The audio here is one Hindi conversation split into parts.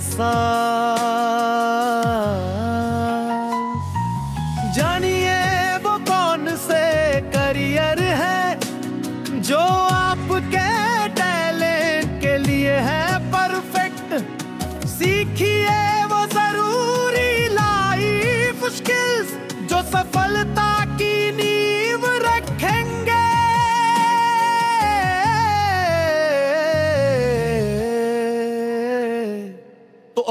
साथ।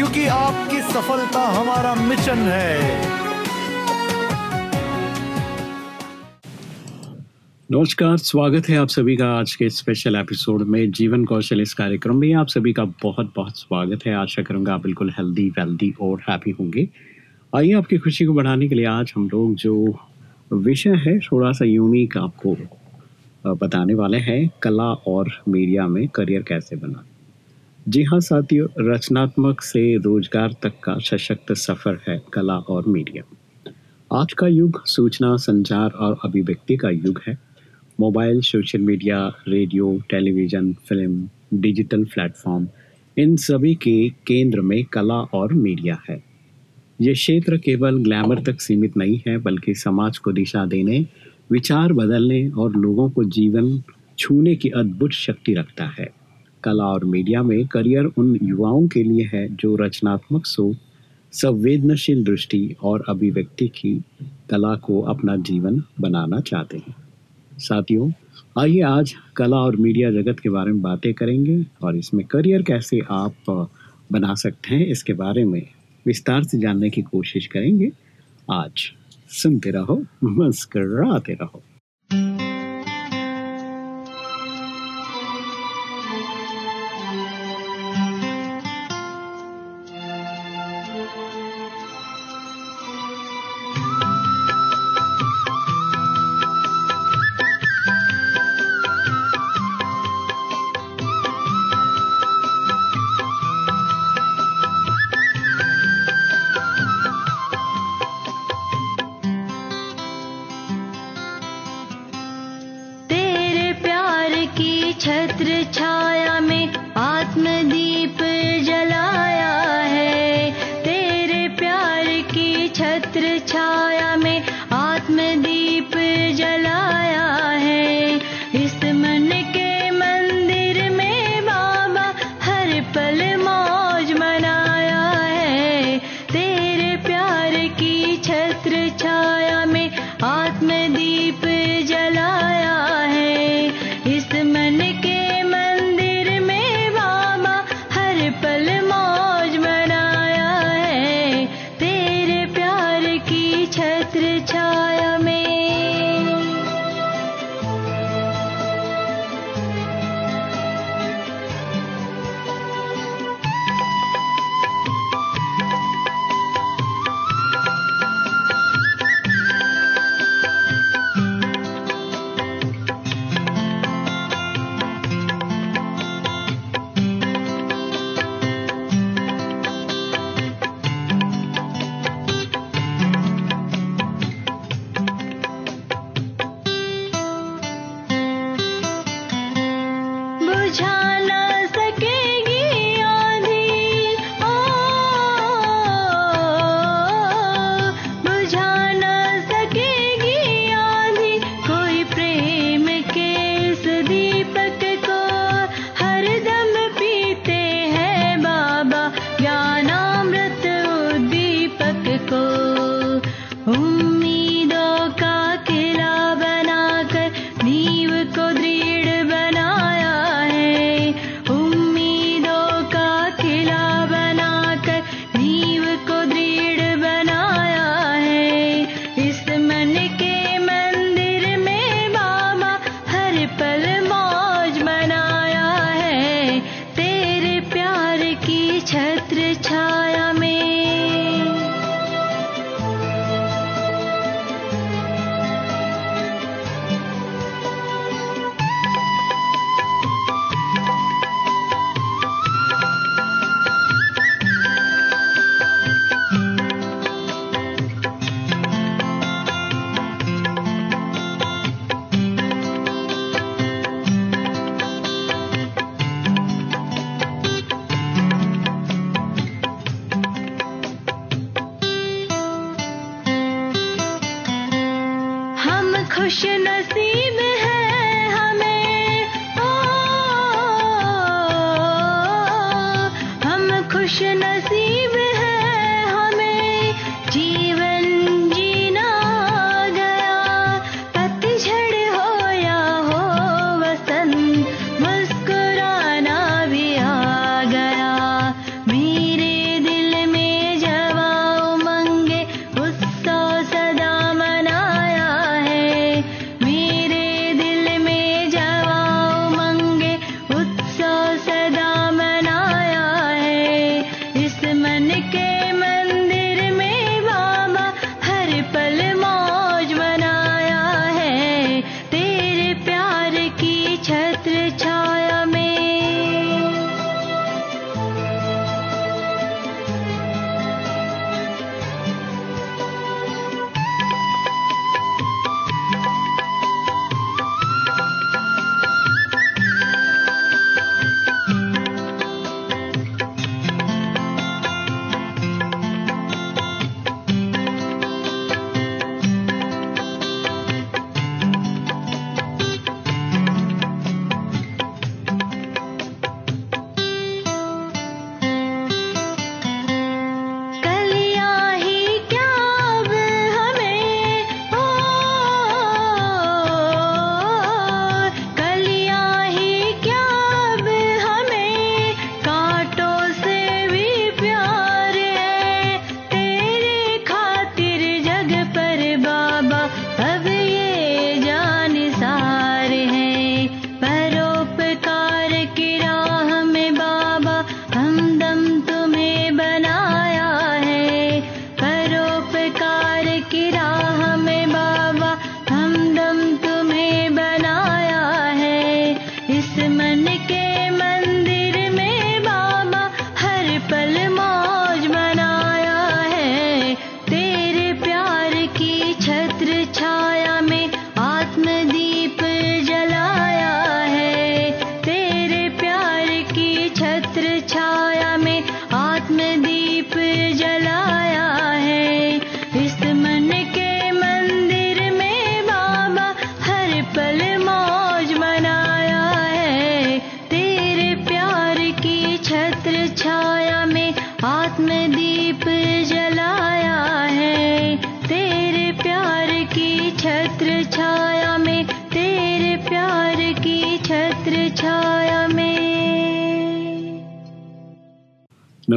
क्योंकि आपकी सफलता हमारा मिशन है। नमस्कार, स्वागत है आप सभी का आज के स्पेशल एपिसोड में जीवन कौशल इस कार्यक्रम में। आप सभी का बहुत बहुत स्वागत है। आशा करूँगा आप बिल्कुल हेल्दी वेल्दी और हैप्पी होंगे। आइए आपकी खुशी को बढ़ाने के लिए आज हम लोग जो विषय है थोड़ा सा यूनिक आपको बताने वाले हैं, कला और मीडिया में करियर कैसे बना जी हाँ साथियों, रचनात्मक से रोज़गार तक का सशक्त सफ़र है कला और मीडिया। आज का युग सूचना, संचार और अभिव्यक्ति का युग है। Mobile, social media, radio, television, film, digital platform, इन सभी के केंद्र में कला और मीडिया है। ये क्षेत्र केवल ग्लैमर तक सीमित नहीं है, बल्कि समाज को दिशा देने, विचार बदलने और लोगों को जीवन छूने की अद्भुत शक्ति रखता है। कला और मीडिया में करियर उन युवाओं के लिए है जो रचनात्मक सोच, संवेदनशील दृष्टि और अभिव्यक्ति की कला को अपना जीवन बनाना चाहते हैं। साथियों, आइए आज कला और मीडिया जगत के बारे में बातें करेंगे और इसमें करियर कैसे आप बना सकते हैं, इसके बारे में विस्तार से जानने की कोशिश करेंगे। आज सुनते रहो, मुस्कराते रहो।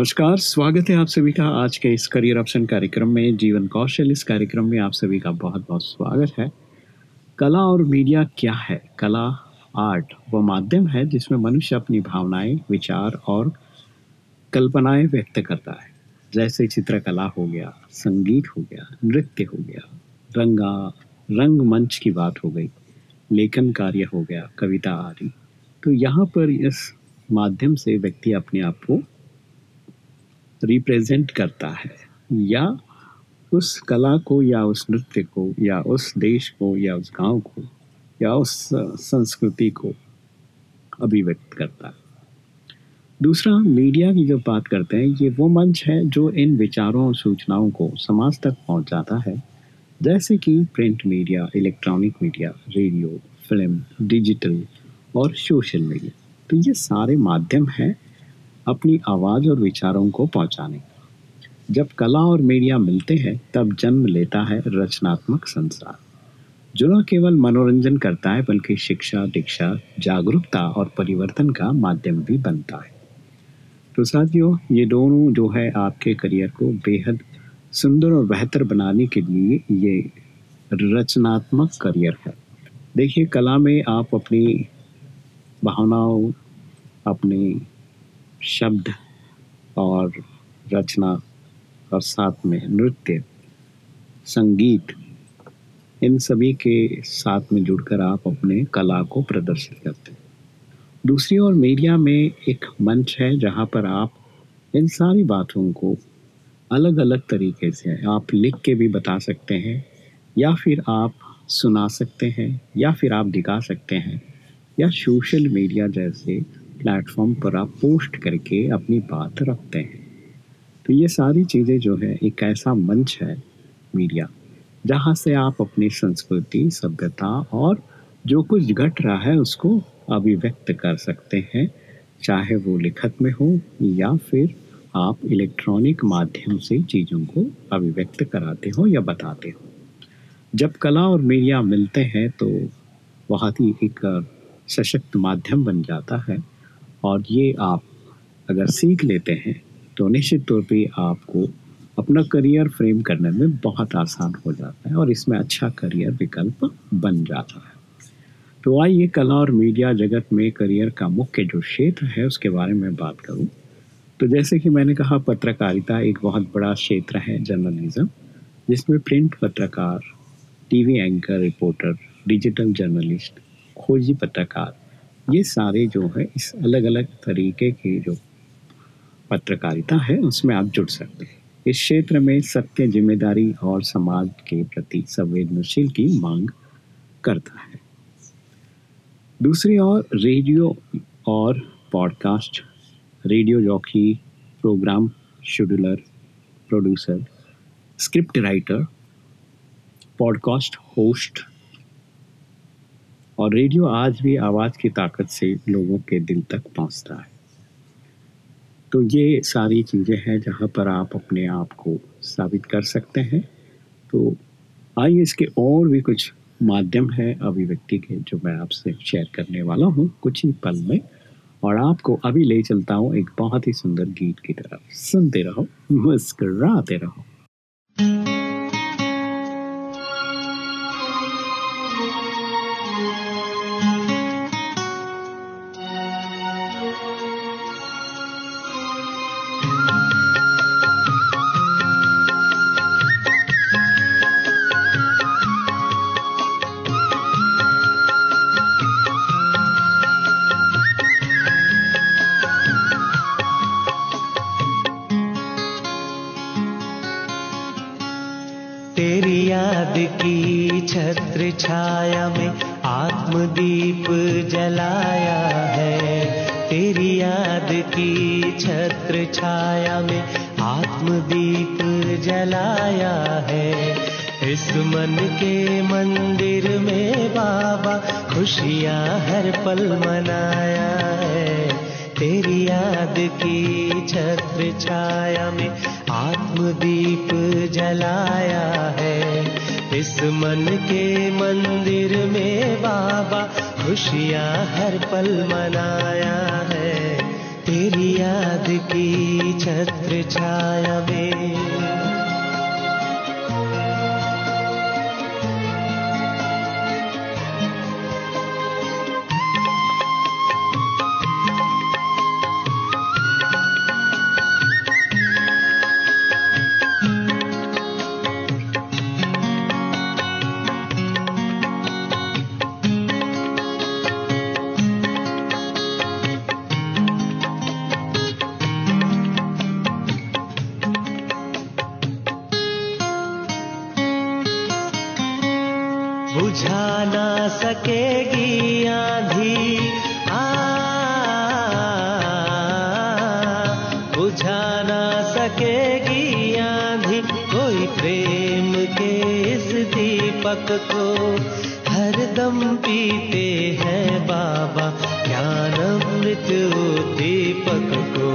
नमस्कार, स्वागत है आप सभी का आज के इस करियर ऑप्शन कार्यक्रम में, जीवन कौशल इस कार्यक्रम में आप सभी का बहुत बहुत स्वागत है। कला और मीडिया क्या है? कला, आर्ट वो माध्यम है जिसमें मनुष्य अपनी भावनाएँ, विचार और कल्पनाएँ व्यक्त करता है। जैसे चित्रकला हो गया, संगीत हो गया, नृत्य हो गया, रंगा रंग मंच की बात हो गई, लेखन कार्य हो गया, कविता आदि। तो यहाँ पर इस माध्यम से व्यक्ति अपने आप को रिप्रेजेंट करता है, या उस कला को, या उस नृत्य को, या उस देश को, या उस गाँव को, या उस संस्कृति को अभिव्यक्त करता है। दूसरा, मीडिया की जब बात करते हैं, ये वो मंच है जो इन विचारों और सूचनाओं को समाज तक पहुंचाता है। जैसे कि print media, electronic media, radio, film, digital और सोशल मीडिया। तो ये सारे माध्यम हैं अपनी आवाज़ और विचारों को पहुँचाने। जब कला और मीडिया मिलते हैं, तब जन्म लेता है रचनात्मक संसार। जो न केवल मनोरंजन करता है, बल्कि शिक्षा, दीक्षा, जागरूकता और परिवर्तन का माध्यम भी बनता है। तो साथियों, ये दोनों जो है आपके करियर को बेहद सुंदर और बेहतर बनाने के लिए ये रचनात्मक करियर है। देखिए, कला में आप अपनी भावनाओं, अपनी शब्द और रचना और साथ में नृत्य, संगीत, इन सभी के साथ में जुड़कर आप अपने कला को प्रदर्शित करते हैं। दूसरी ओर मीडिया में एक मंच है जहाँ पर आप इन सारी बातों को अलग अलग तरीके से आप लिख के भी बता सकते हैं, या फिर आप सुना सकते हैं, या फिर आप दिखा सकते हैं, या सोशल मीडिया जैसे प्लेटफॉर्म पर आप पोस्ट करके अपनी बात रखते हैं। तो ये सारी चीज़ें जो है, एक ऐसा मंच है मीडिया, जहाँ से आप अपनी संस्कृति, सभ्यता और जो कुछ घट रहा है उसको अभिव्यक्त कर सकते हैं, चाहे वो लिखत में हो या फिर आप इलेक्ट्रॉनिक माध्यम से चीज़ों को अभिव्यक्त कराते हो या बताते हो। जब कला और मीडिया मिलते हैं तो बहुत ही एक सशक्त माध्यम बन जाता है। और ये आप अगर सीख लेते हैं तो निश्चित तौर पे आपको अपना करियर फ्रेम करने में बहुत आसान हो जाता है और इसमें अच्छा करियर विकल्प बन जाता है। तो आइए कला और मीडिया जगत में करियर का मुख्य जो क्षेत्र है, उसके बारे में बात करूँ। तो जैसे कि मैंने कहा, पत्रकारिता एक बहुत बड़ा क्षेत्र है, जर्नलिज्म, जिसमें प्रिंट पत्रकार, TV anchor, reporter, digital journalist, खोजी पत्रकार ये सारे जो है इस अलग अलग तरीके के जो पत्रकारिता है, उसमें आप जुड़ सकते हैं। इस क्षेत्र में सत्य, ज़िम्मेदारी और समाज के प्रति संवेदनशील की मांग करता है। दूसरी ओर, रेडियो और podcast, radio jockey, programme scheduler, producer, script writer, podcast host और रेडियो आज भी आवाज़ की ताकत से लोगों के दिल तक पहुँचता है। तो ये सारी चीज़ें हैं जहाँ पर आप अपने आप को साबित कर सकते हैं। तो आइए इसके और भी कुछ माध्यम है अभिव्यक्ति के जो मैं आपसे शेयर करने वाला हूँ कुछ ही पल में। और आपको अभी ले चलता हूँ एक बहुत ही सुंदर गीत की तरफ़। सुनते रहो, मुस्कराते रहो। तेरी आत्मदीप जलाया है। इस मन के मंदिर में बाबा खुशियाँ हर पल मनाया है। तेरी याद की छत्र छाया में। दम पीते हैं बाबा ज्ञान अमृत दीपक को।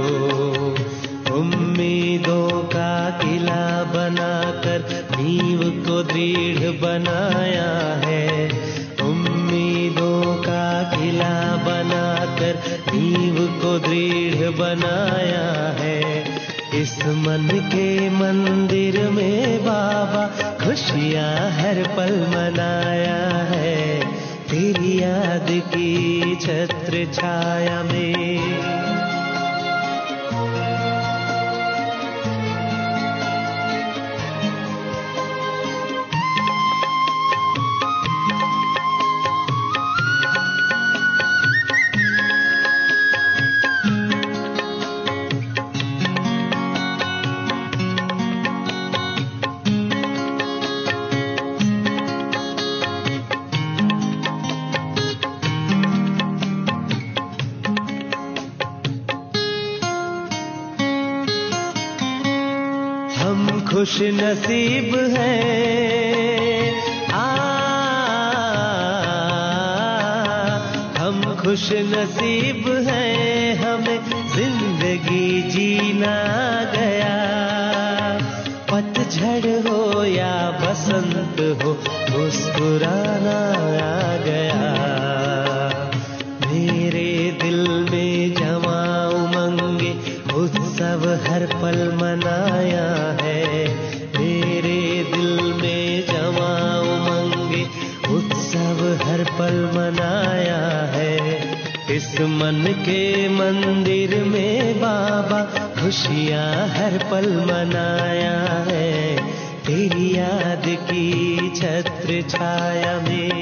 उम्मीदों का किला बनाकर नींव को दृढ़ बनाया है। उम्मीदों का किला बनाकर नींव को दृढ़ बनाया है। इस मन के मंदिर में बाबा खुशियाँ हर पल मनाया है। तेरी याद की छत्र छाया में। खुश नसीब है। आ, हम खुश नसीब हैं, हमें ज़िंदगी जीना गया। पतझड़ हो या बसंत हो, मुस्कुराना आ गया। मन के मंदिर में बाबा खुशियाँ हर पल मनाया है। तेरी याद की छत्र छाया में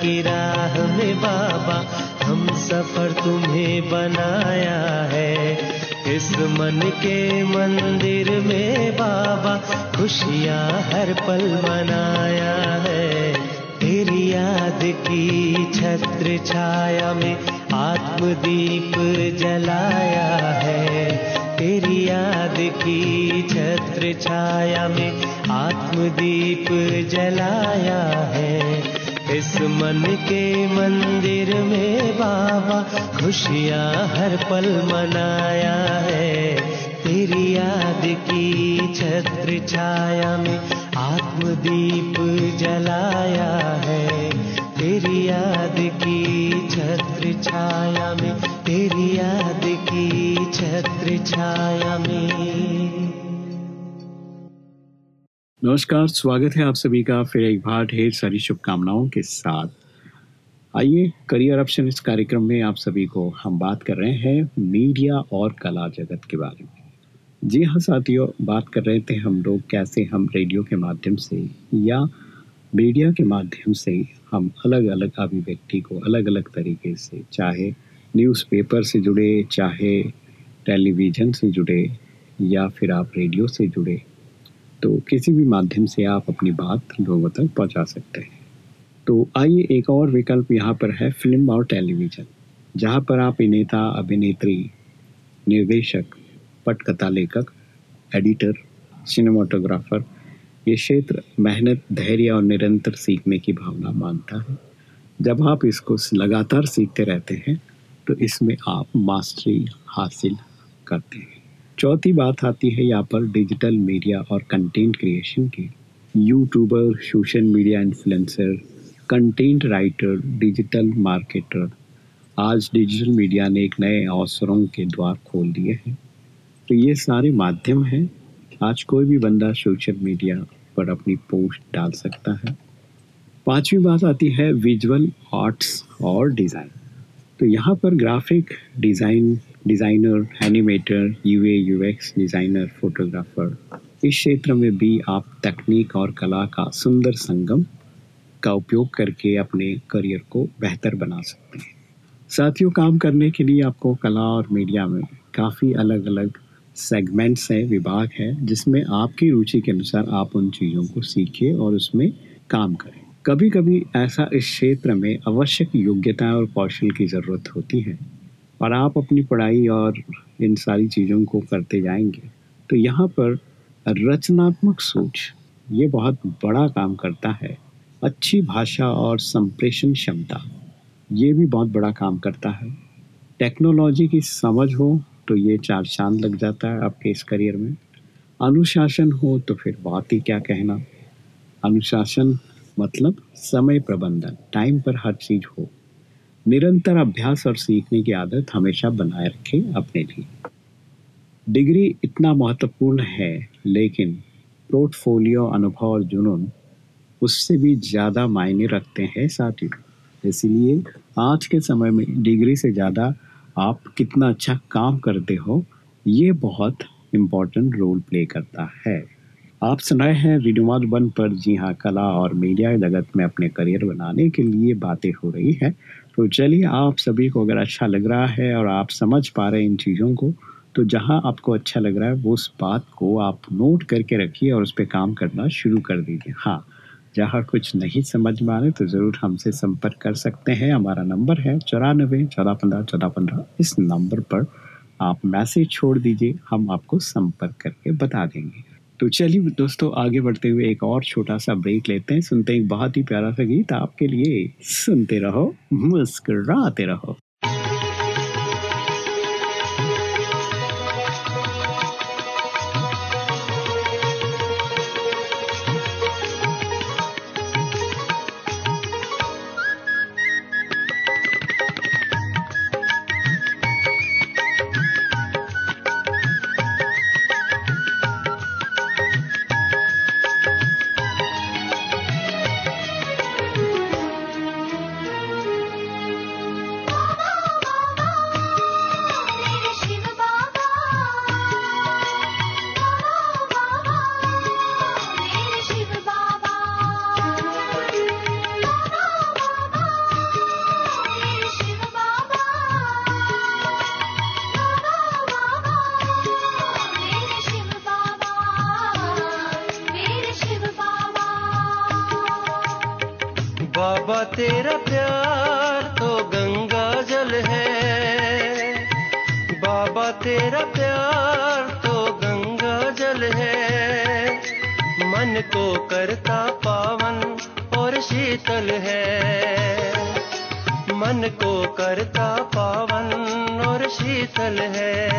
की राह में बाबा, हम सफ़र तुम्हें बनाया है। इस मन के मंदिर में बाबा, खुशियाँ हर पल मनाया है। तेरी याद की छत्र छाया में आत्मदीप जलाया है। तेरी याद की छत्र छाया में आत्मदीप जलाया है। इस मन के मंदिर में बाबा खुशियाँ हर पल मनाया है। तेरी याद की छत्र छाया में आत्मदीप जलाया है। तेरी याद की छत्र छाया में, तेरी याद की छत्र छाया में। नमस्कार, स्वागत है आप सभी का फिर एक बार ढेर सारी शुभकामनाओं के साथ। आइए करियर ऑप्शन इस कार्यक्रम में आप सभी को हम बात कर रहे हैं मीडिया और कला जगत के बारे में। जी हाँ साथियों, बात कर रहे थे हम लोग कैसे हम रेडियो के माध्यम से या मीडिया के माध्यम से हम अलग अलग अभिव्यक्ति को अलग अलग तरीके से, चाहे न्यूज़पेपर से जुड़े, चाहे टेलीविज़न से जुड़े या फिर आप रेडियो से जुड़े तो किसी भी माध्यम से आप अपनी बात लोगों तक पहुँचा सकते हैं। तो आइए एक और विकल्प यहाँ पर है, फ़िल्म और टेलीविज़न, जहाँ पर आप अभिनेता, अभिनेत्री, निर्देशक, पटकथा लेखक, एडिटर, सिनेमाटोग्राफर, ये क्षेत्र मेहनत, धैर्य और निरंतर सीखने की भावना मानता है। जब आप इसको लगातार सीखते रहते हैं तो इसमें आप मास्टरी हासिल करते हैं। चौथी बात आती है यहाँ पर डिजिटल मीडिया और कंटेंट क्रिएशन की। YouTuber social media influencer content writer digital marketer आज डिजिटल मीडिया ने एक नए अवसरों के द्वार खोल दिए हैं। तो ये सारे माध्यम हैं। आज कोई भी बंदा सोशल मीडिया पर अपनी पोस्ट डाल सकता है। पांचवी बात आती है विजुअल आर्ट्स और डिज़ाइन तो यहाँ पर graphic design designer animator UA UX designer photographer इस क्षेत्र में भी आप तकनीक और कला का सुंदर संगम का उपयोग करके अपने करियर को बेहतर बना सकते हैं। साथियों, काम करने के लिए आपको कला और मीडिया में काफ़ी अलग अलग सेगमेंट्स हैं, विभाग है, जिसमें आपकी रुचि के अनुसार आप उन चीज़ों को सीखिए और उसमें काम करें। कभी कभी ऐसा इस क्षेत्र में आवश्यक योग्यता और कौशल की ज़रूरत होती है और आप अपनी पढ़ाई और इन सारी चीज़ों को करते जाएँगे। तो यहाँ पर रचनात्मक सोच, ये बहुत बड़ा काम करता है। अच्छी भाषा और संप्रेषण क्षमता, ये भी बहुत बड़ा काम करता है। टेक्नोलॉजी की समझ हो तो ये चार चाँद लग जाता है आपके इस करियर में। अनुशासन हो तो फिर बात ही क्या कहना। अनुशासन मतलब समय प्रबंधन, टाइम पर हर चीज़ हो। निरंतर अभ्यास और सीखने की आदत हमेशा बनाए रखें अपने लिए। डिग्री इतना महत्वपूर्ण है, लेकिन पोर्टफोलियो अनुभव और जुनून उससे भी ज़्यादा मायने रखते हैं साथियों इसलिए आज के समय में डिग्री से ज़्यादा आप कितना अच्छा काम करते हो, ये बहुत इम्पोर्टेंट रोल प्ले करता है। आप सुनाए हैं रेडियो वन पर। जी हाँ कला और मीडिया जगत में अपने करियर बनाने के लिए बातें हो रही है। तो चलिए, आप सभी को अगर अच्छा लग रहा है और आप समझ पा रहे हैं इन चीज़ों को तो जहाँ आपको अच्छा लग रहा है, वो उस बात को आप नोट करके रखिए और उस पर काम करना शुरू कर दीजिए। हाँ जहाँ कुछ नहीं समझ में आ रहे तो ज़रूर हमसे संपर्क कर सकते हैं। हमारा नंबर है चौरानबे चौदह पंद्रह चौदह पंद्रह। इस नंबर पर आप मैसेज छोड़ दीजिए, हम आपको संपर्क करके बता देंगे। तो चलिए दोस्तों, आगे बढ़ते हुए एक और छोटा सा ब्रेक लेते हैं। सुनते हैं एक बहुत ही प्यारा सा गीत आपके लिए। सुनते रहो, मुस्कराते रहो। मन को करता पावन और शीतल है।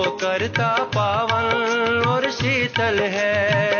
करता पावन और शीतल है।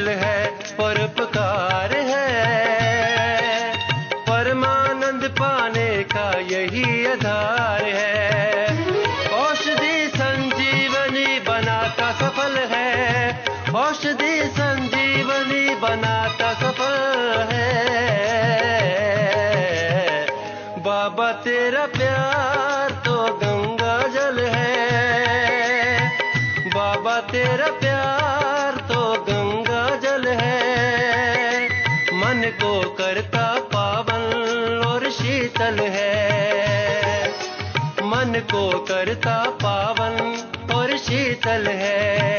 महल है को करता पावन और शीतल है।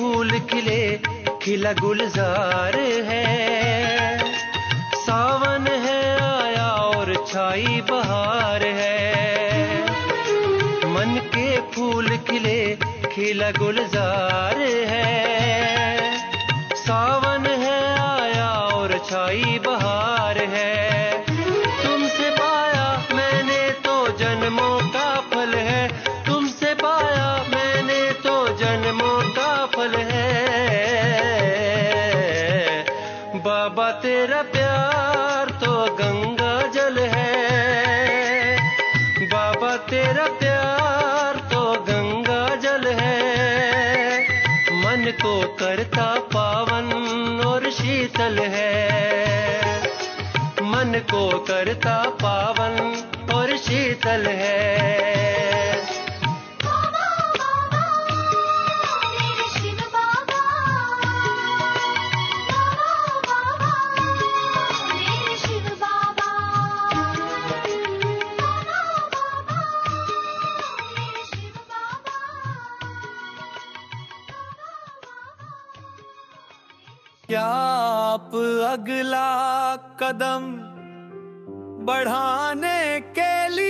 फूल खिले, खिला गुलजार है। सावन है, आया और छाई बहार है। मन के फूल खिले, खिला गुलजार है। सावन है, आया और छाई क्या आप अगला कदम बढ़ाने के लिए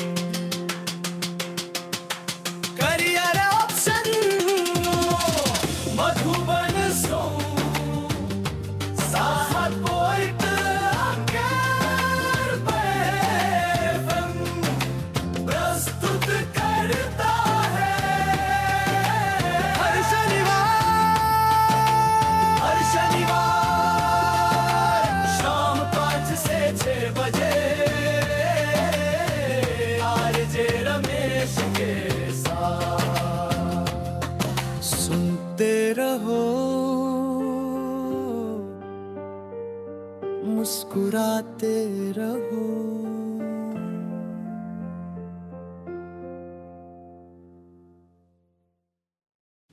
मुस्कुराते रहो।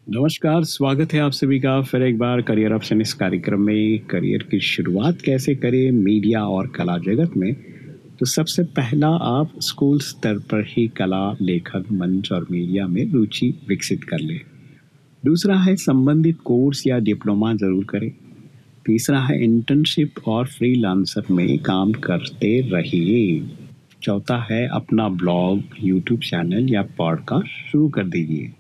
नमस्कार, स्वागत है आप सभी का फिर एक बार करियर ऑप्शन इस कार्यक्रम में। करियर की शुरुआत कैसे करें मीडिया और कला जगत में? तो सबसे पहला आप स्कूल स्तर पर ही कला, लेखन, मंच और मीडिया में रुचि विकसित कर लें। दूसरा है संबंधित कोर्स या डिप्लोमा ज़रूर करें। तीसरा है इंटर्नशिप और फ्रीलांसर में काम करते रहिए। चौथा है, अपना ब्लॉग यूट्यूब चैनल या पॉडकास्ट शुरू कर दीजिए।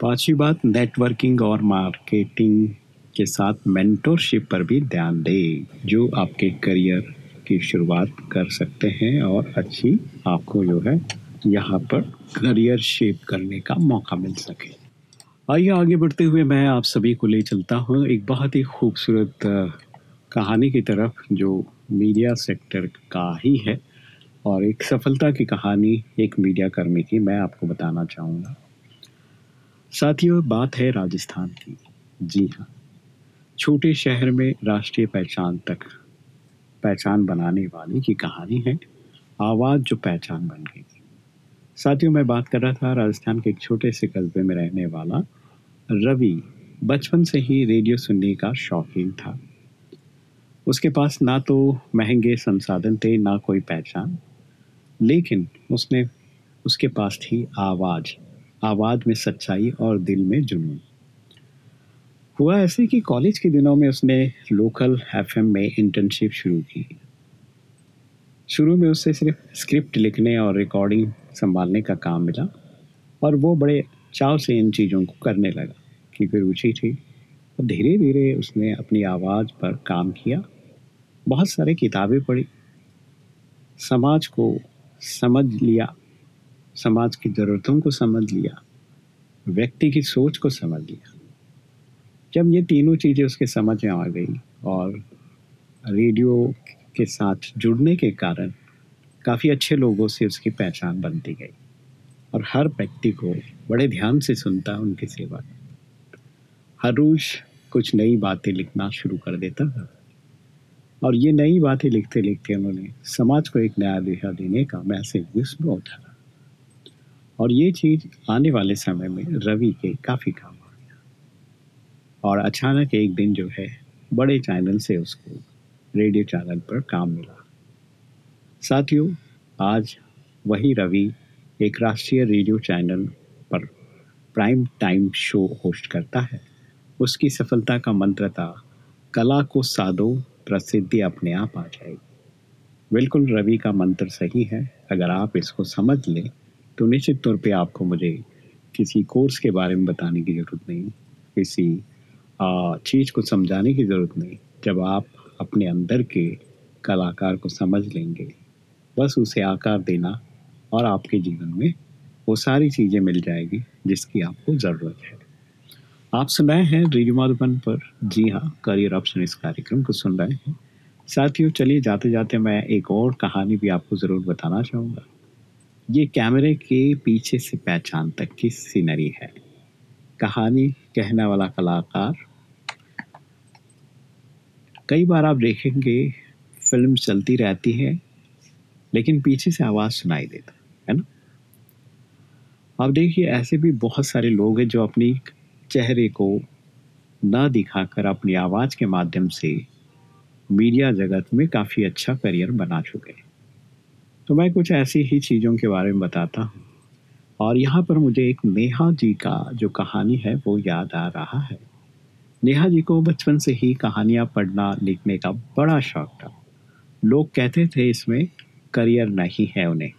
पांचवी बात नेटवर्किंग और मार्केटिंग के साथ मेंटोरशिप पर भी ध्यान दें, जो आपके करियर की शुरुआत कर सकते हैं और अच्छी आपको जो है, यहाँ पर करियर शेप करने का मौका मिल सके। आइए, आगे बढ़ते हुए मैं आप सभी को ले चलता हूँ एक बहुत ही खूबसूरत कहानी की तरफ़, जो मीडिया सेक्टर का ही है और एक सफलता की कहानी एक मीडिया कर्मी की मैं आपको बताना चाहूँगा। साथियों, बात है राजस्थान की। जी हाँ छोटे शहर में राष्ट्रीय पहचान तक, पहचान बनाने वाले की कहानी है, आवाज़ जो पहचान बन गई। साथियों, मैं बात कर रहा था राजस्थान के एक छोटे से कस्बे में रहने वाला रवि। बचपन से ही रेडियो सुनने का शौकीन था। उसके पास ना तो महँगे संसाधन थे, ना कोई पहचान। लेकिन उसने, उसके पास थी आवाज़। आवाज़ में सच्चाई और दिल में जुनून। हुआ ऐसे कि कॉलेज के दिनों में उसने लोकल एफएम में इंटर्नशिप शुरू की। शुरू में उसे सिर्फ़ स्क्रिप्ट लिखने और रिकॉर्डिंग संभालने का काम मिला और वो बड़े चाव से इन चीज़ों को करने लगा क्योंकि रुचि थी। और धीरे धीरे उसने अपनी आवाज़ पर काम किया। बहुत सारे किताबें पढ़ी। समाज को समझ लिया। समाज की ज़रूरतों को समझ लिया। व्यक्ति की सोच को समझ लिया। जब ये तीनों चीज़ें उसके समझ में आ गई और रेडियो के साथ जुड़ने के कारण काफ़ी अच्छे लोगों से उसकी पहचान बनती गई। और हर व्यक्ति को बड़े ध्यान से सुनता उनकी सेवा। हर रोज कुछ नई बातें लिखना शुरू कर देता था। और ये नई बातें लिखते लिखते उन्होंने समाज को एक नया दिशा देने का मैसेज भी उसमें उठाया और ये चीज़ आने वाले समय में रवि के काफ़ी काम आ गया। और अचानक एक दिन जो है, बड़े चैनल से उसको रेडियो चैनल पर काम मिला। साथियों, आज वही रवि एक राष्ट्रीय रेडियो चैनल पर प्राइम टाइम शो होस्ट करता है। उसकी सफलता का मंत्र था, कला को साधो प्रसिद्धि अपने आप आ जाएगी बिल्कुल रवि का मंत्र सही है। अगर आप इसको समझ लें तो निश्चित तौर पे आपको मुझे किसी कोर्स के बारे में बताने की ज़रूरत नहीं, किसी चीज़ को समझाने की ज़रूरत नहीं। जब आप अपने अंदर के कलाकार को समझ लेंगे बस उसे आकार देना और आपके जीवन में वो सारी चीज़ें मिल जाएगी जिसकी आपको ज़रूरत है। आप सुन रहे हैं रेडियो माधुबन पर। जी हाँ करियर ऑप्शन इस कार्यक्रम को सुन रहे हैं। साथियों, चलिए जाते जाते मैं एक और कहानी भी आपको ज़रूर बताना चाहूँगा। ये कैमरे के पीछे से पहचान तक की सीनरी है। कहानी, कहने वाला कलाकार। कई बार आप देखेंगे, फ़िल्म चलती रहती है लेकिन पीछे से आवाज़ सुनाई देता, है ना? अब देखिए, ऐसे भी बहुत सारे लोग हैं जो अपनी चेहरे को न दिखाकर अपनी आवाज़ के माध्यम से मीडिया जगत में काफ़ी अच्छा करियर बना चुके हैं। तो मैं कुछ ऐसी ही चीज़ों के बारे में बताता हूँ। और यहाँ पर मुझे एक नेहा जी का जो कहानी है, वो याद आ रहा है। नेहा जी को बचपन से ही कहानियाँ पढ़ना, लिखने का बड़ा शौक था। लोग कहते थे इसमें करियर नहीं है उन्हें।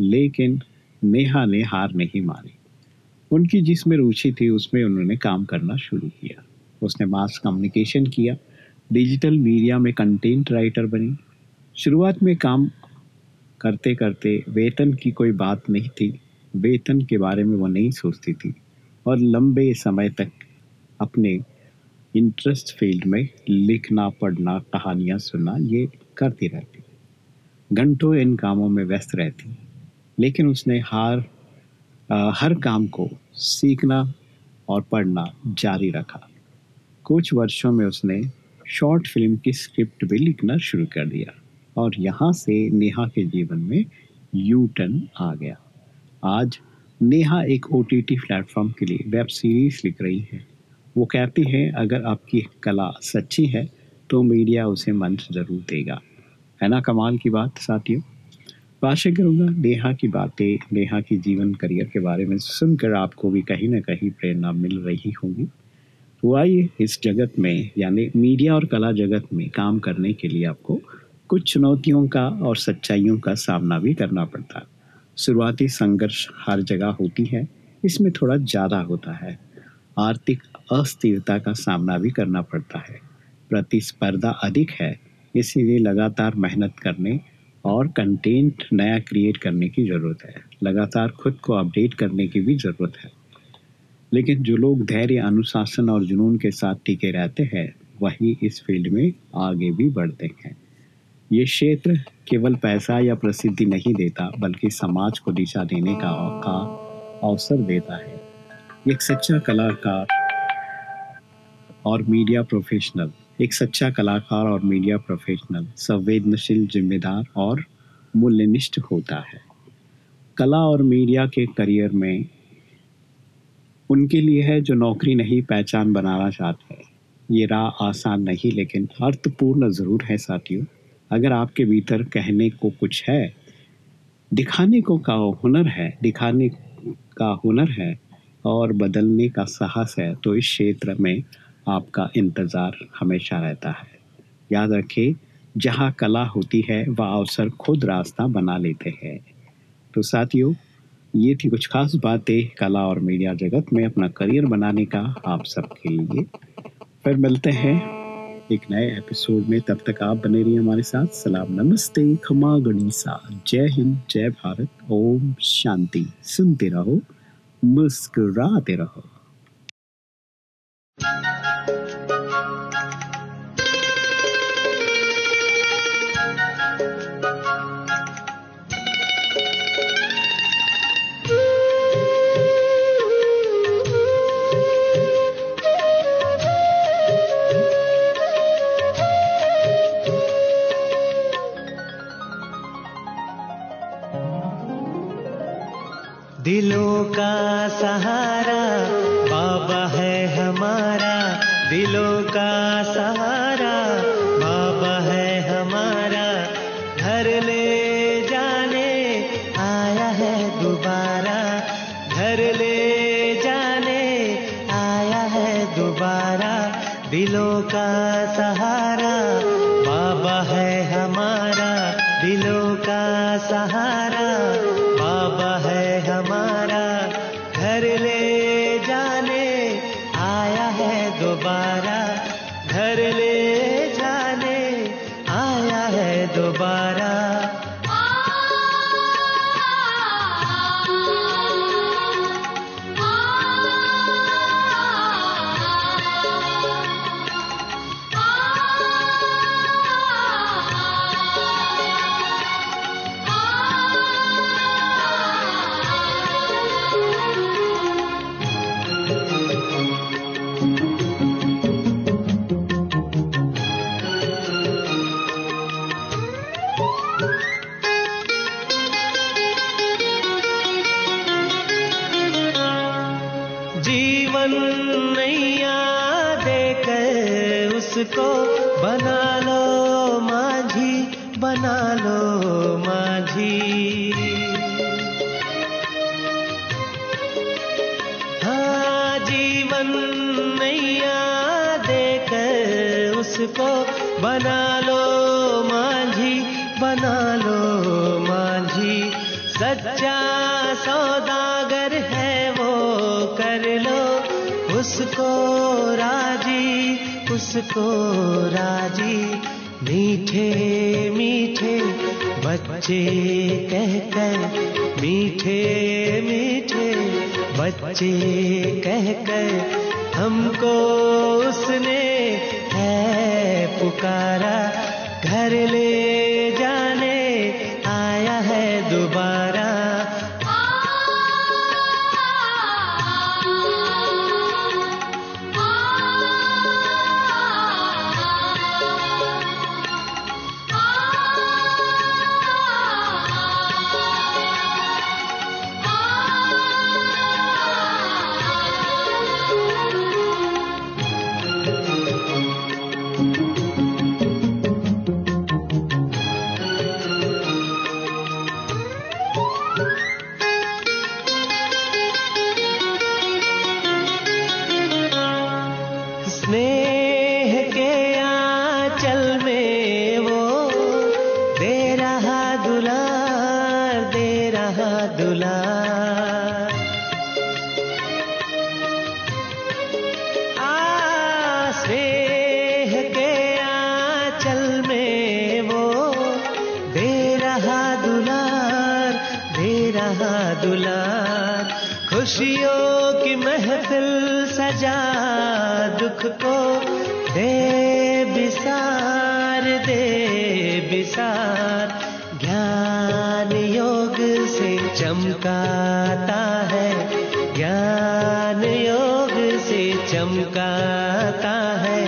लेकिन नेहा ने हार नहीं मानी। उनकी जिसमें रुचि थी, उसमें उन्होंने काम करना शुरू किया। उसने मास कम्युनिकेशन किया। डिजिटल मीडिया में कंटेंट राइटर बनी। शुरुआत में काम करते करते वेतन की कोई बात नहीं थी। वेतन के बारे में वो नहीं सोचती थी। और लंबे समय तक अपने इंटरेस्ट फ़ील्ड में लिखना, पढ़ना, कहानियाँ सुनना, ये करती रहती घंटों इन कामों में व्यस्त रहती। लेकिन उसने हार आ, हर काम को सीखना और पढ़ना जारी रखा। कुछ वर्षों में उसने शॉर्ट फ़िल्म की स्क्रिप्ट भी लिखना शुरू कर दिया और यहाँ से नेहा के जीवन में यू टर्न आ गया। आज नेहा एक ओ टी टी प्लेटफॉर्म के लिए वेब सीरीज़ लिख रही है। वो कहती है अगर आपकी कला सच्ची है तो मीडिया उसे मंच ज़रूर देगा। है ना, कमाल की बात, साथियों। आशा करूँगा नेहा की बातें, नेहा की जीवन करियर के बारे में सुनकर आपको भी कहीं ना कहीं प्रेरणा मिल रही होगी। तो आइए इस जगत में, यानी मीडिया और कला जगत में काम करने के लिए आपको कुछ चुनौतियों का और सच्चाइयों का सामना भी करना पड़ता है। शुरुआती संघर्ष हर जगह होती है, इसमें थोड़ा ज़्यादा होता है। आर्थिक अस्थिरता का सामना भी करना पड़ता है। प्रतिस्पर्धा अधिक है इसीलिए लगातार मेहनत करने और कंटेंट नया क्रिएट करने की ज़रूरत है। लगातार खुद को अपडेट करने की भी ज़रूरत है। लेकिन जो लोग धैर्य अनुशासन और जुनून के साथ टिके रहते हैं वही इस फ़ील्ड में आगे भी बढ़ते हैं। ये क्षेत्र केवल पैसा या प्रसिद्धि नहीं देता बल्कि समाज को दिशा देने का, का अवसर देता है। एक सच्चा कलाकार और मीडिया प्रोफेशनल एक सच्चा कलाकार और मीडिया प्रोफेशनल संवेदनशील जिम्मेदार और मूल्यनिष्ठ होता है। कला और मीडिया के करियर में उनके लिए है जो नौकरी नहीं, पहचान बनाना चाहते हैं। ये राह आसान नहीं, लेकिन अर्थपूर्ण ज़रूर है साथियों। अगर आपके भीतर कहने को कुछ है, दिखाने को का हुनर है, दिखाने का हुनर है और बदलने का साहस है तो इस क्षेत्र में आपका इंतज़ार हमेशा रहता है। याद रखें, जहाँ कला होती है, वह अवसर खुद रास्ता बना लेते हैं। तो साथियों, ये थी कुछ खास बातें कला और मीडिया जगत में अपना करियर बनाने का आप सबके लिए। फिर मिलते हैं एक नए एपिसोड में। तब तक आप बने रहिए हमारे साथ। सलाम, नमस्ते, खमा गणिसा। जय हिंद, जय भारत। ओम शांति। सुनते रहो, मुस्कुराते रहो। का सहारा पुकारा घर ले चमकाता है, ज्ञान योग से चमकाता है।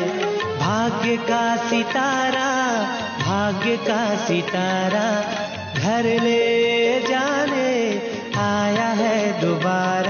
भाग्य का सितारा, भाग्य का सितारा, घर ले जाने आया है दोबारा।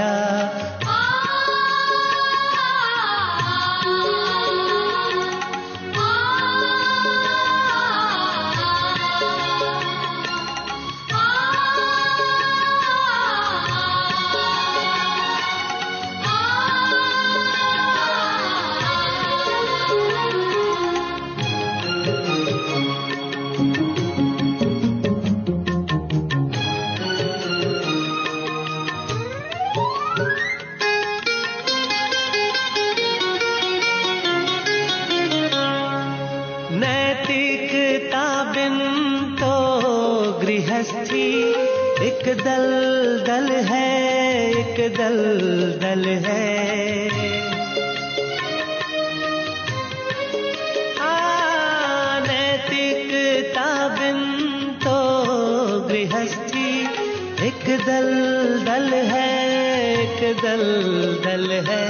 दलदल है,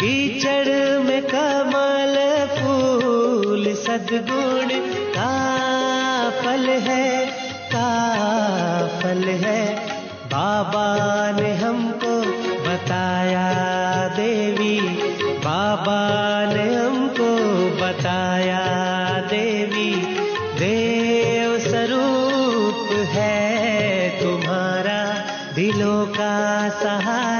कीचड़ में कमल फूल, सदगुण का फल है का फल है। बाबा ने हमको बताया, देवी, बाबा ने हमको बताया, देवी, देव स्वरूप है तुम्हारा दिलों का सहारा।